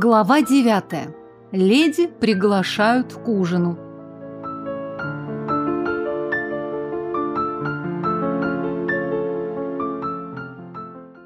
Глава девятая. Леди приглашают к ужину.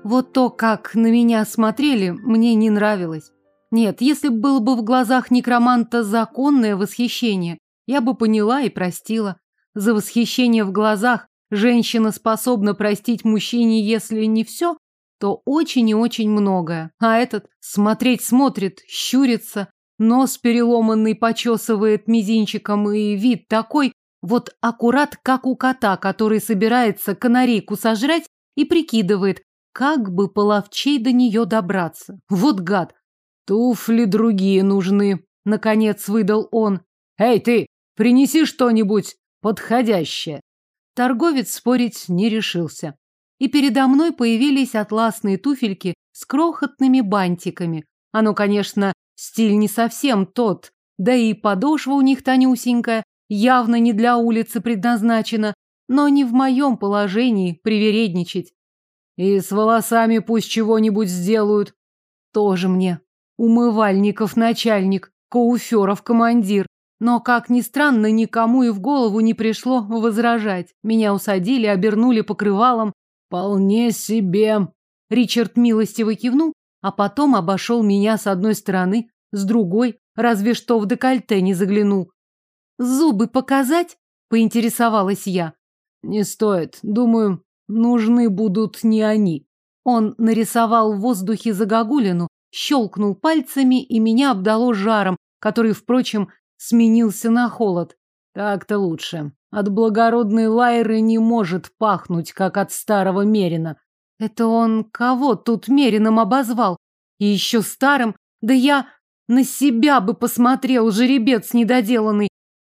Вот то, как на меня смотрели, мне не нравилось. Нет, если бы было бы в глазах некроманта законное восхищение, я бы поняла и простила. За восхищение в глазах женщина способна простить мужчине, если не все, то очень и очень многое. А этот смотреть смотрит, щурится, нос переломанный почесывает мизинчиком и вид такой, вот аккурат как у кота, который собирается канарейку сожрать и прикидывает, как бы половчей до нее добраться. Вот гад. Туфли другие нужны, наконец выдал он. Эй, ты, принеси что-нибудь подходящее. Торговец спорить не решился и передо мной появились атласные туфельки с крохотными бантиками. Оно, конечно, стиль не совсем тот, да и подошва у них тонюсенькая, явно не для улицы предназначена, но не в моем положении привередничать. И с волосами пусть чего-нибудь сделают. Тоже мне. Умывальников начальник, Кауферов командир. Но, как ни странно, никому и в голову не пришло возражать. Меня усадили, обернули покрывалом, «Вполне себе!» Ричард милостиво кивнул, а потом обошел меня с одной стороны, с другой, разве что в декольте не заглянул. «Зубы показать?» – поинтересовалась я. «Не стоит. Думаю, нужны будут не они». Он нарисовал в воздухе загогулину, щелкнул пальцами, и меня обдало жаром, который, впрочем, сменился на холод. Так-то лучше. От благородной Лайры не может пахнуть, как от старого Мерина. Это он кого тут Мерином обозвал? И еще старым? Да я на себя бы посмотрел, жеребец недоделанный.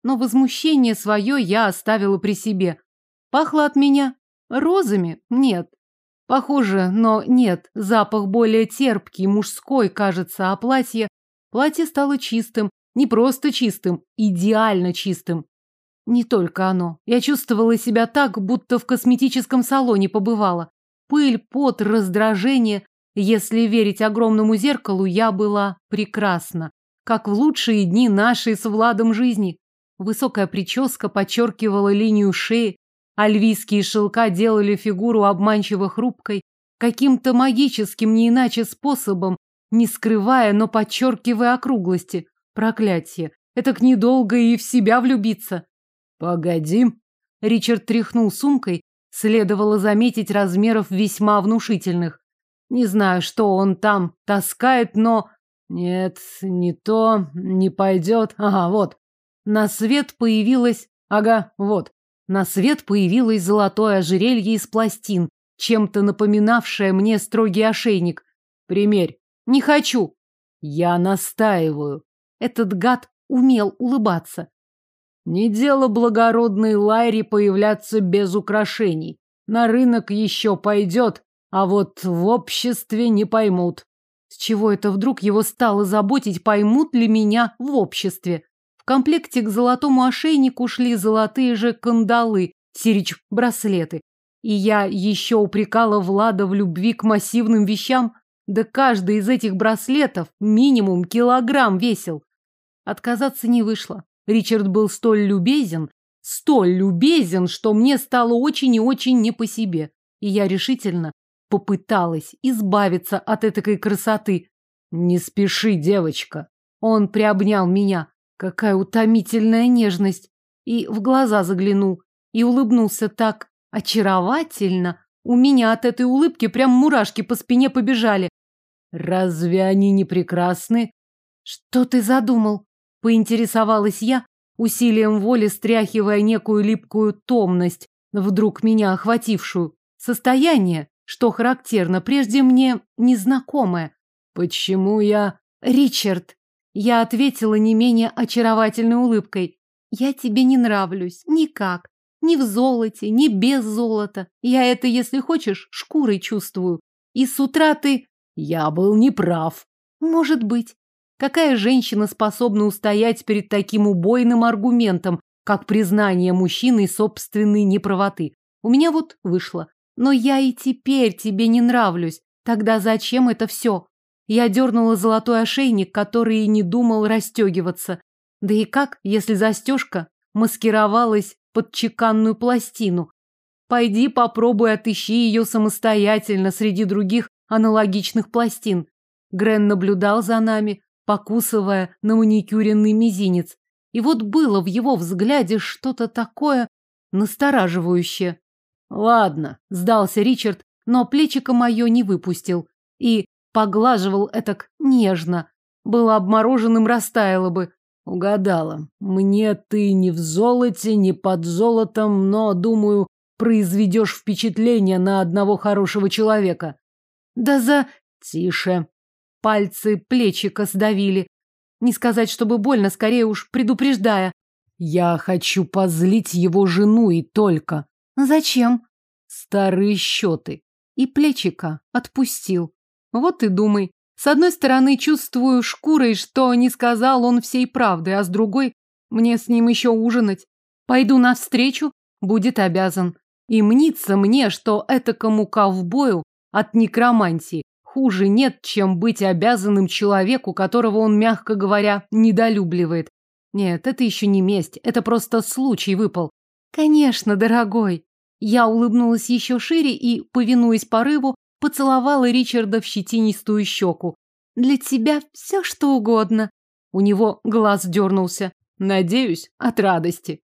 Но возмущение свое я оставила при себе. Пахло от меня розами? Нет. Похоже, но нет. Запах более терпкий, мужской, кажется, а платье... Платье стало чистым. Не просто чистым, идеально чистым. Не только оно. Я чувствовала себя так, будто в косметическом салоне побывала. Пыль, пот, раздражение. Если верить огромному зеркалу, я была прекрасна. Как в лучшие дни нашей с Владом жизни. Высокая прическа подчеркивала линию шеи, а львийские шелка делали фигуру обманчиво хрупкой, каким-то магическим, не иначе способом, не скрывая, но подчеркивая округлости. Проклятие. Это к недолго и в себя влюбиться. Погоди. Ричард тряхнул сумкой, следовало заметить размеров весьма внушительных. Не знаю, что он там таскает, но... Нет, не то, не пойдет. Ага, вот. На свет появилась... Ага, вот. На свет появилось золотое ожерелье из пластин, чем-то напоминавшее мне строгий ошейник. Примерь. Не хочу. Я настаиваю. Этот гад умел улыбаться. Не дело благородной Лайре появляться без украшений. На рынок еще пойдет, а вот в обществе не поймут. С чего это вдруг его стало заботить, поймут ли меня в обществе? В комплекте к золотому ошейнику шли золотые же кандалы, сирич-браслеты. И я еще упрекала Влада в любви к массивным вещам. Да каждый из этих браслетов минимум килограмм весил. Отказаться не вышло. Ричард был столь любезен, столь любезен, что мне стало очень и очень не по себе. И я решительно попыталась избавиться от этой красоты. Не спеши, девочка. Он приобнял меня. Какая утомительная нежность. И в глаза заглянул. И улыбнулся так очаровательно. У меня от этой улыбки прям мурашки по спине побежали. Разве они не прекрасны? Что ты задумал? Поинтересовалась я, усилием воли стряхивая некую липкую томность, вдруг меня охватившую. Состояние, что характерно, прежде мне незнакомое. Почему я... Ричард. Я ответила не менее очаровательной улыбкой. Я тебе не нравлюсь. Никак. Ни в золоте, ни без золота. Я это, если хочешь, шкурой чувствую. И с утра ты... Я был неправ. Может быть. Какая женщина способна устоять перед таким убойным аргументом, как признание мужчины собственной неправоты? У меня вот вышло. Но я и теперь тебе не нравлюсь. Тогда зачем это все? Я дернула золотой ошейник, который и не думал расстегиваться. Да и как, если застежка маскировалась под чеканную пластину? Пойди попробуй отыщи ее самостоятельно среди других аналогичных пластин. Грен наблюдал за нами, покусывая на маникюренный мизинец. И вот было в его взгляде что-то такое настораживающее. Ладно, сдался Ричард, но плечико мое не выпустил. И поглаживал этак нежно. Было обмороженным, растаяло бы. Угадала. Мне ты не в золоте, не под золотом, но, думаю, произведешь впечатление на одного хорошего человека. Да за... Тише. Пальцы плечика сдавили. Не сказать, чтобы больно, скорее уж предупреждая. Я хочу позлить его жену и только. Зачем? Старые счеты. И плечика отпустил. Вот и думай. С одной стороны, чувствую шкурой, что не сказал он всей правды, а с другой, мне с ним еще ужинать. Пойду навстречу, будет обязан. И мнится мне, что этакому ковбою от некромантии хуже нет, чем быть обязанным человеку, которого он, мягко говоря, недолюбливает. Нет, это еще не месть, это просто случай выпал. Конечно, дорогой. Я улыбнулась еще шире и, повинуясь порыву, поцеловала Ричарда в щетинистую щеку. Для тебя все что угодно. У него глаз дернулся. Надеюсь, от радости.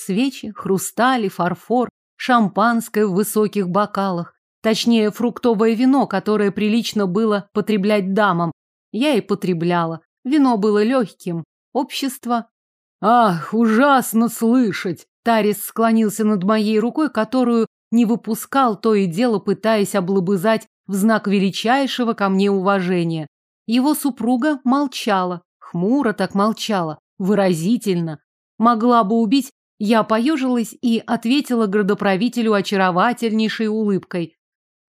Свечи, хрустали, фарфор, шампанское в высоких бокалах. Точнее, фруктовое вино, которое прилично было потреблять дамам. Я и потребляла. Вино было легким. Общество... Ах, ужасно слышать! Тарис склонился над моей рукой, которую не выпускал, то и дело пытаясь облобызать в знак величайшего ко мне уважения. Его супруга молчала, хмуро так молчала, выразительно. Могла бы убить я поежилась и ответила градоправителю очаровательнейшей улыбкой.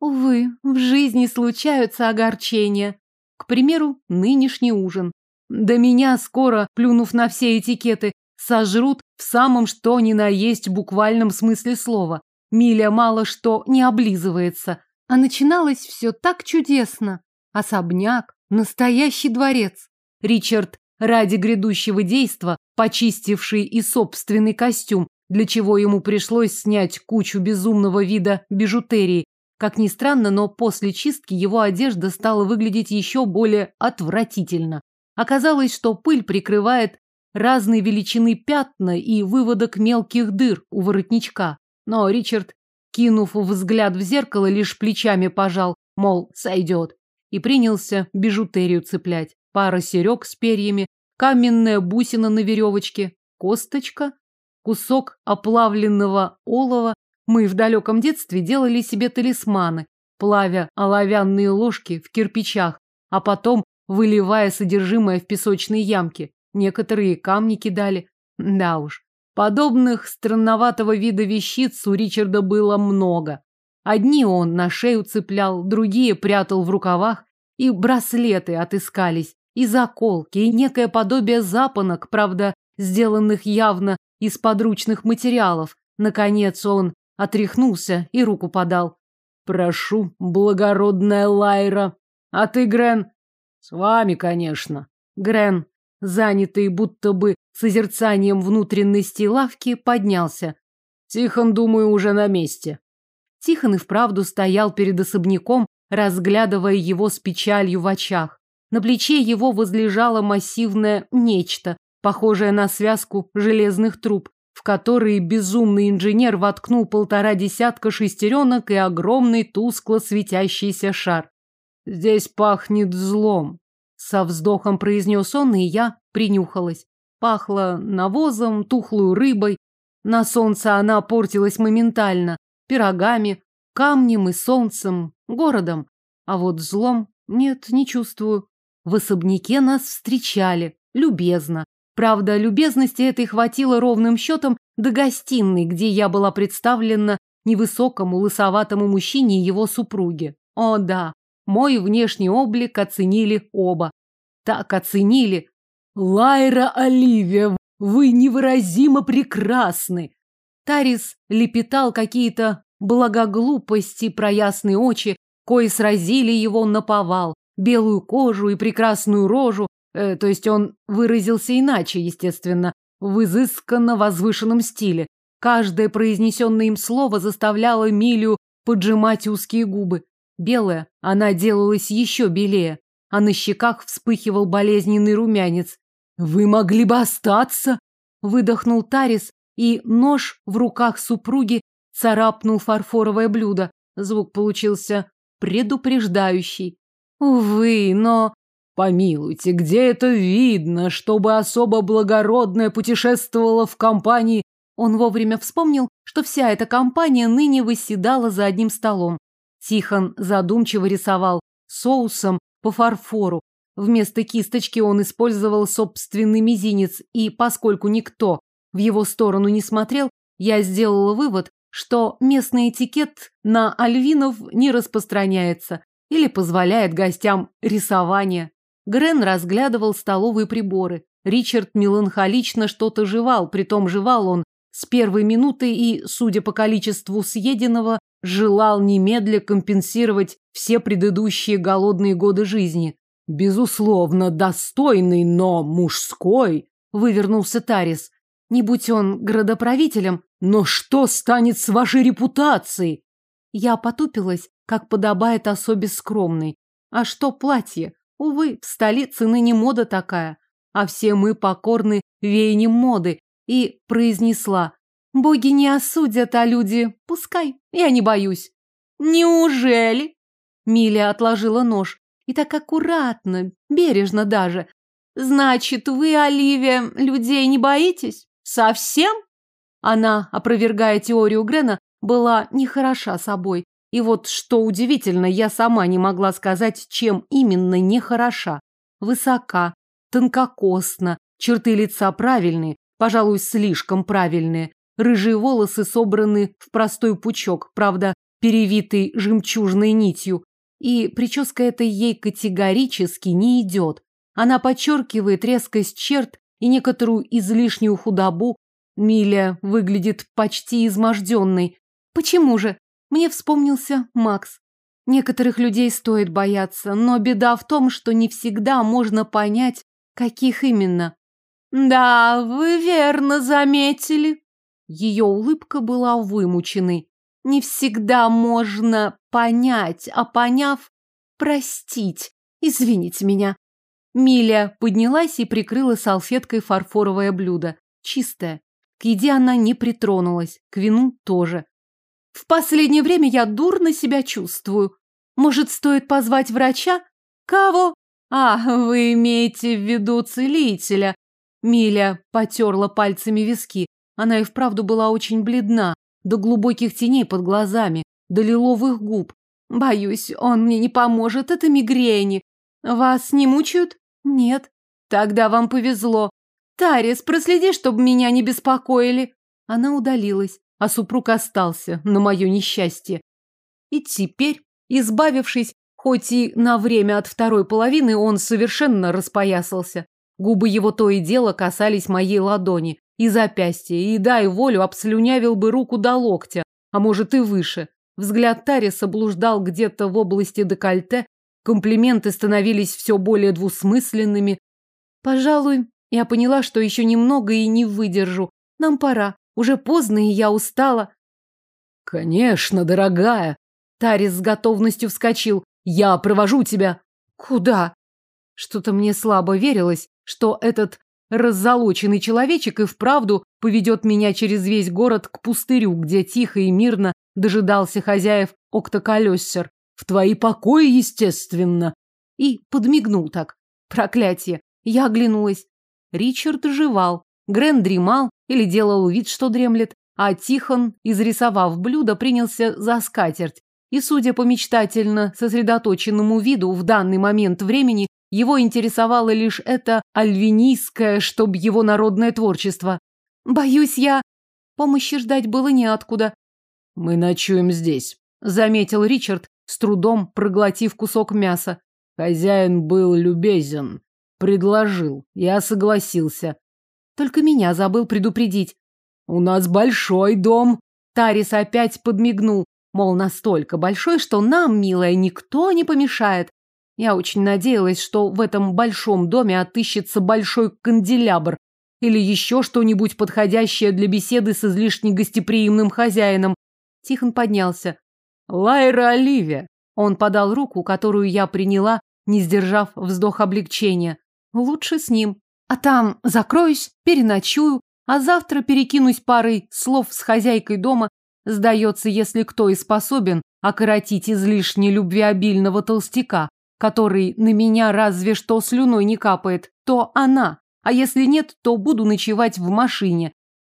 Увы, в жизни случаются огорчения. К примеру, нынешний ужин. Да меня скоро, плюнув на все этикеты, сожрут в самом что ни на есть буквальном смысле слова. Миля мало что не облизывается. А начиналось все так чудесно. Особняк, настоящий дворец. Ричард ради грядущего действа, почистивший и собственный костюм, для чего ему пришлось снять кучу безумного вида бижутерии. Как ни странно, но после чистки его одежда стала выглядеть еще более отвратительно. Оказалось, что пыль прикрывает разные величины пятна и выводок мелких дыр у воротничка. Но Ричард, кинув взгляд в зеркало, лишь плечами пожал, мол, сойдет, и принялся бижутерию цеплять пара серег с перьями, каменная бусина на веревочке, косточка, кусок оплавленного олова. Мы в далеком детстве делали себе талисманы, плавя оловянные ложки в кирпичах, а потом выливая содержимое в песочные ямки. Некоторые камни кидали. Да уж, подобных странноватого вида вещиц у Ричарда было много. Одни он на шею цеплял, другие прятал в рукавах, и браслеты отыскались и заколки, и некое подобие запонок, правда, сделанных явно из подручных материалов. Наконец он отряхнулся и руку подал. «Прошу, благородная Лайра. А ты, Грен?» «С вами, конечно». Грен, занятый будто бы созерцанием внутренности лавки, поднялся. «Тихон, думаю, уже на месте». Тихон и вправду стоял перед особняком, разглядывая его с печалью в очах. На плече его возлежало массивное нечто, похожее на связку железных труб, в которые безумный инженер воткнул полтора десятка шестеренок и огромный тускло светящийся шар. «Здесь пахнет злом», — со вздохом произнес он, и я принюхалась. Пахло навозом, тухлой рыбой. На солнце она портилась моментально, пирогами, камнем и солнцем, городом. А вот злом нет, не чувствую. В особняке нас встречали, любезно. Правда, любезности этой хватило ровным счетом до гостиной, где я была представлена невысокому лысоватому мужчине и его супруге. О да, мой внешний облик оценили оба. Так оценили. Лайра Оливия, вы невыразимо прекрасны. Тарис лепетал какие-то благоглупости про ясные очи, кои сразили его на повал, белую кожу и прекрасную рожу, э, то есть он выразился иначе, естественно, в изысканно возвышенном стиле. Каждое произнесенное им слово заставляло Милю поджимать узкие губы. Белая, она делалась еще белее, а на щеках вспыхивал болезненный румянец. «Вы могли бы остаться!» — выдохнул Тарис, и нож в руках супруги царапнул фарфоровое блюдо. Звук получился предупреждающий. Увы, но... Помилуйте, где это видно, чтобы особо благородное путешествовало в компании... Он вовремя вспомнил, что вся эта компания ныне восседала за одним столом. Тихон задумчиво рисовал соусом по фарфору. Вместо кисточки он использовал собственный мизинец, и поскольку никто в его сторону не смотрел, я сделала вывод, что местный этикет на альвинов не распространяется или позволяет гостям рисование. Грен разглядывал столовые приборы. Ричард меланхолично что-то жевал, притом жевал он с первой минуты и, судя по количеству съеденного, желал немедля компенсировать все предыдущие голодные годы жизни. «Безусловно, достойный, но мужской», — вывернулся Тарис. Не будь он градоправителем, но что станет с вашей репутацией? Я потупилась, как подобает особе скромной. А что платье? Увы, в столице ныне мода такая. А все мы покорны веянием моды. И произнесла. Боги не осудят, а люди... Пускай, я не боюсь. Неужели? Миля отложила нож. И так аккуратно, бережно даже. Значит, вы, Оливия, людей не боитесь? Совсем? Она, опровергая теорию Грена, была нехороша собой. И вот что удивительно, я сама не могла сказать, чем именно нехороша. Высока, тонкокосна, черты лица правильные, пожалуй, слишком правильные. Рыжие волосы собраны в простой пучок, правда, перевитый жемчужной нитью. И прическа эта ей категорически не идет. Она подчеркивает резкость черт и некоторую излишнюю худобу, Миля выглядит почти изможденной. Почему же? Мне вспомнился Макс. Некоторых людей стоит бояться, но беда в том, что не всегда можно понять, каких именно. Да, вы верно заметили. Ее улыбка была вымученной. Не всегда можно понять, а поняв, простить. Извините меня. Миля поднялась и прикрыла салфеткой фарфоровое блюдо. Чистое, к еде она не притронулась, к вину тоже. В последнее время я дурно себя чувствую. Может, стоит позвать врача? Кого? А, вы имеете в виду целителя. Миля потерла пальцами виски. Она и вправду была очень бледна, до глубоких теней под глазами, до лиловых губ. Боюсь, он мне не поможет, это мигрени. Вас не мучают? Нет. Тогда вам повезло. Тарис, проследи, чтобы меня не беспокоили. Она удалилась, а супруг остался на мое несчастье. И теперь, избавившись хоть и на время от второй половины, он совершенно распоясался. Губы его то и дело касались моей ладони и запястья, и, дай волю, обслюнявил бы руку до локтя, а может и выше. Взгляд Тариса блуждал где-то в области декольте, комплименты становились все более двусмысленными. Пожалуй, я поняла, что еще немного и не выдержу. Нам пора. Уже поздно, и я устала. Конечно, дорогая. Тарис с готовностью вскочил. Я провожу тебя. Куда? Что-то мне слабо верилось, что этот раззолоченный человечек и вправду поведет меня через весь город к пустырю, где тихо и мирно дожидался хозяев октоколесер. В твои покои, естественно. И подмигнул так. Проклятие. Я оглянулась. Ричард жевал, Грен дремал или делал вид, что дремлет, а Тихон, изрисовав блюдо, принялся за скатерть. И, судя по мечтательно сосредоточенному виду, в данный момент времени его интересовало лишь это альвинийское, чтоб его народное творчество. Боюсь, я... Помощи ждать было неоткуда. «Мы ночуем здесь», — заметил Ричард, с трудом проглотив кусок мяса. Хозяин был любезен. Предложил. Я согласился. Только меня забыл предупредить. У нас большой дом. Тарис опять подмигнул, мол, настолько большой, что нам, милая, никто не помешает. Я очень надеялась, что в этом большом доме отыщется большой канделябр или еще что-нибудь подходящее для беседы с излишне гостеприимным хозяином. Тихон поднялся. Лайра Оливия. Он подал руку, которую я приняла, не сдержав вздох облегчения. Лучше с ним. А там закроюсь, переночую, а завтра перекинусь парой слов с хозяйкой дома. Сдается, если кто и способен окоротить излишне любвеобильного толстяка, который на меня разве что слюной не капает, то она. А если нет, то буду ночевать в машине.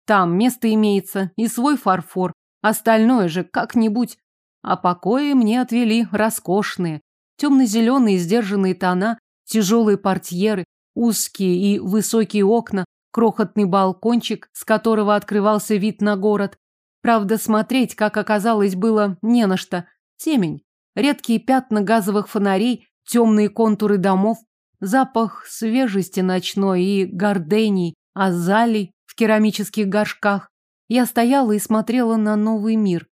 Там место имеется и свой фарфор. Остальное же как-нибудь. А покои мне отвели роскошные. Темно-зеленые сдержанные тона, тяжелые портьеры, узкие и высокие окна, крохотный балкончик, с которого открывался вид на город. Правда, смотреть, как оказалось, было не на что. Темень, редкие пятна газовых фонарей, темные контуры домов, запах свежести ночной и гордений, азалий в керамических горшках. Я стояла и смотрела на новый мир.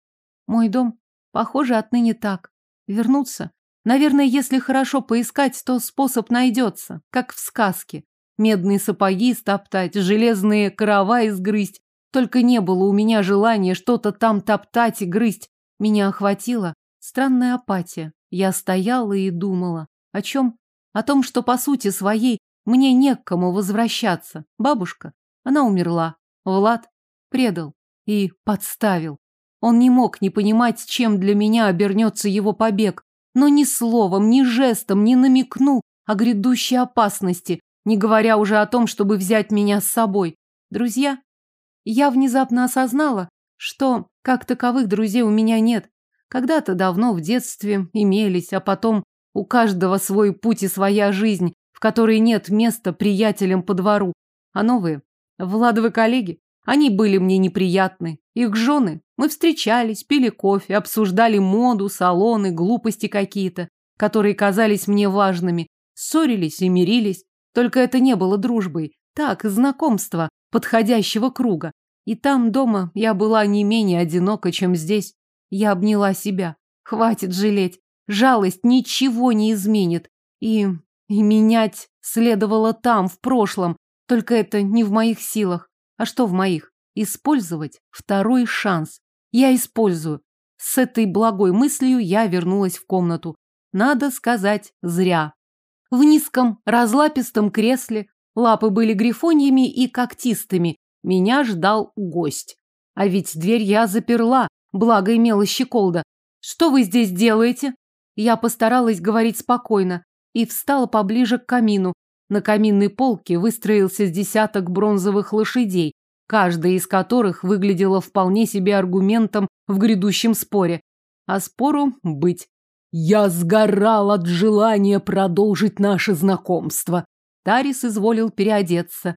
Мой дом, похоже, отныне так. Вернуться? Наверное, если хорошо поискать, то способ найдется, как в сказке. Медные сапоги стоптать, железные корова изгрызть. Только не было у меня желания что-то там топтать и грызть. Меня охватила странная апатия. Я стояла и думала. О чем? О том, что по сути своей мне не к кому возвращаться. Бабушка, она умерла. Влад предал и подставил. Он не мог не понимать, чем для меня обернется его побег, но ни словом, ни жестом не намекнул о грядущей опасности, не говоря уже о том, чтобы взять меня с собой. Друзья? Я внезапно осознала, что как таковых друзей у меня нет. Когда-то давно в детстве имелись, а потом у каждого свой путь и своя жизнь, в которой нет места приятелям по двору. А новые? Владовы коллеги? Они были мне неприятны. Их жены? Мы встречались, пили кофе, обсуждали моду, салоны, глупости какие-то, которые казались мне важными. Ссорились и мирились. Только это не было дружбой. Так, знакомство подходящего круга. И там дома я была не менее одинока, чем здесь. Я обняла себя. Хватит жалеть. Жалость ничего не изменит. И... и менять следовало там, в прошлом. Только это не в моих силах. А что в моих? Использовать второй шанс. Я использую. С этой благой мыслью я вернулась в комнату. Надо сказать, зря. В низком, разлапистом кресле лапы были грифоньями и когтистыми. Меня ждал гость. А ведь дверь я заперла, благо имела щеколда. Что вы здесь делаете? Я постаралась говорить спокойно и встала поближе к камину. На каминной полке выстроился с десяток бронзовых лошадей, каждая из которых выглядела вполне себе аргументом в грядущем споре. А спору быть. Я сгорал от желания продолжить наше знакомство. Тарис изволил переодеться.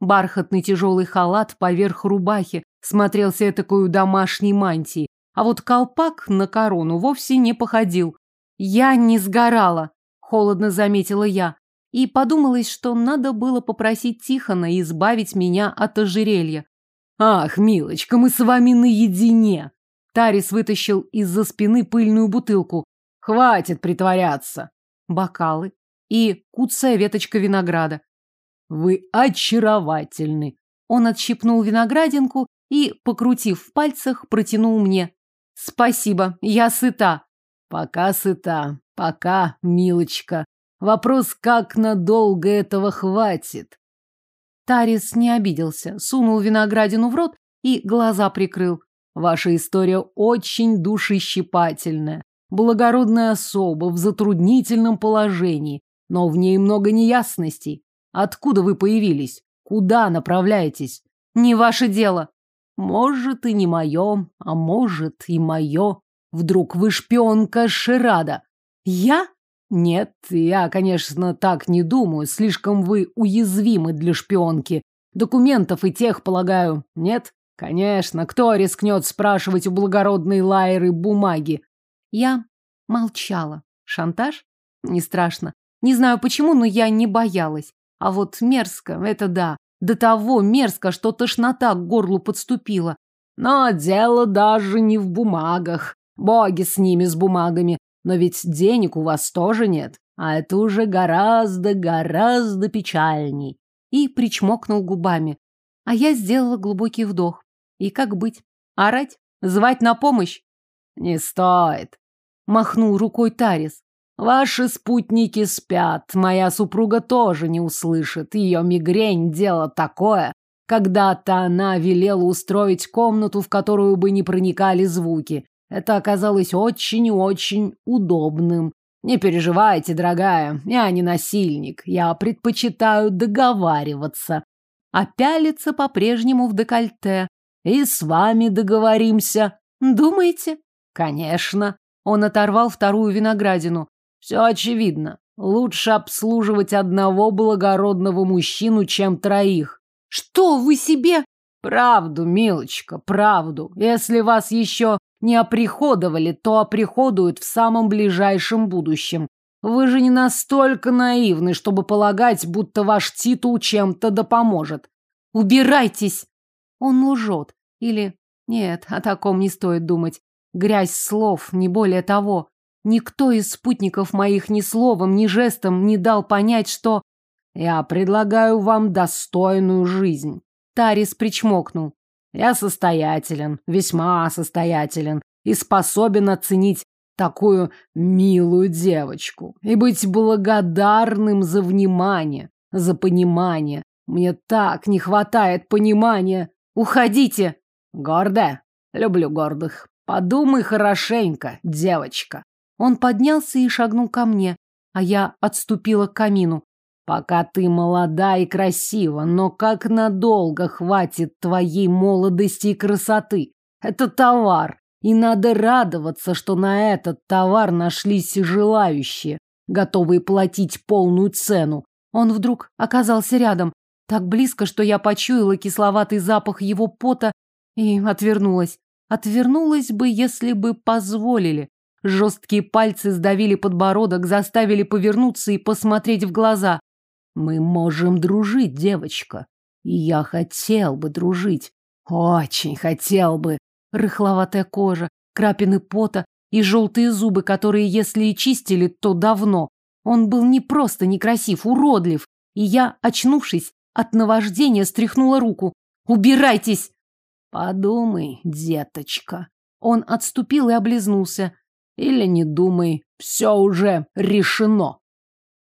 Бархатный тяжелый халат поверх рубахи смотрелся такой домашней мантии, а вот колпак на корону вовсе не походил. Я не сгорала, холодно заметила я, и подумалось, что надо было попросить Тихона избавить меня от ожерелья. Ах, милочка, мы с вами наедине. Тарис вытащил из-за спины пыльную бутылку. Хватит притворяться. Бокалы и куцая веточка винограда. Вы очаровательны. Он отщипнул виноградинку и, покрутив в пальцах, протянул мне. Спасибо, я сыта. Пока сыта, пока, милочка. Вопрос, как надолго этого хватит. Тарис не обиделся, сунул виноградину в рот и глаза прикрыл. Ваша история очень душещипательная. Благородная особа в затруднительном положении, но в ней много неясностей. Откуда вы появились? Куда направляетесь? Не ваше дело. Может, и не мое, а может, и мое. Вдруг вы шпионка Ширада? Я? Нет, я, конечно, так не думаю. Слишком вы уязвимы для шпионки. Документов и тех, полагаю, нет? Конечно, кто рискнет спрашивать у благородной Лайры бумаги? Я молчала. Шантаж? Не страшно. Не знаю почему, но я не боялась. А вот мерзко, это да. До того мерзко, что тошнота к горлу подступила. Но дело даже не в бумагах. Боги с ними, с бумагами. Но ведь денег у вас тоже нет. А это уже гораздо, гораздо печальней. И причмокнул губами. А я сделала глубокий вдох. И как быть? Орать? Звать на помощь? Не стоит. Махнул рукой Тарис. Ваши спутники спят. Моя супруга тоже не услышит. Ее мигрень – дело такое. Когда-то она велела устроить комнату, в которую бы не проникали звуки. Это оказалось очень и очень удобным. Не переживайте, дорогая, я не насильник. Я предпочитаю договариваться. А пялится по-прежнему в декольте. И с вами договоримся. Думаете? Конечно. Он оторвал вторую виноградину. Все очевидно. Лучше обслуживать одного благородного мужчину, чем троих. Что вы себе? Правду, милочка, правду. Если вас еще не оприходовали, то оприходуют в самом ближайшем будущем. Вы же не настолько наивны, чтобы полагать, будто ваш титул чем-то да поможет. Убирайтесь! Он лжет. Или... Нет, о таком не стоит думать. Грязь слов, не более того. Никто из спутников моих ни словом, ни жестом не дал понять, что... Я предлагаю вам достойную жизнь. Тарис причмокнул. Я состоятелен, весьма состоятелен и способен оценить такую милую девочку и быть благодарным за внимание, за понимание. Мне так не хватает понимания. Уходите. Гордая? Люблю гордых. Подумай хорошенько, девочка. Он поднялся и шагнул ко мне, а я отступила к камину. Пока ты молода и красива, но как надолго хватит твоей молодости и красоты? Это товар, и надо радоваться, что на этот товар нашлись желающие, готовые платить полную цену. Он вдруг оказался рядом, так близко, что я почуяла кисловатый запах его пота и отвернулась. Отвернулась бы, если бы позволили. Жесткие пальцы сдавили подбородок, заставили повернуться и посмотреть в глаза. Мы можем дружить, девочка. И я хотел бы дружить. Очень хотел бы. Рыхловатая кожа, крапины пота и желтые зубы, которые, если и чистили, то давно. Он был не просто некрасив, уродлив. И я, очнувшись, от наваждения стряхнула руку. «Убирайтесь!» «Подумай, деточка». Он отступил и облизнулся. «Или не думай, все уже решено».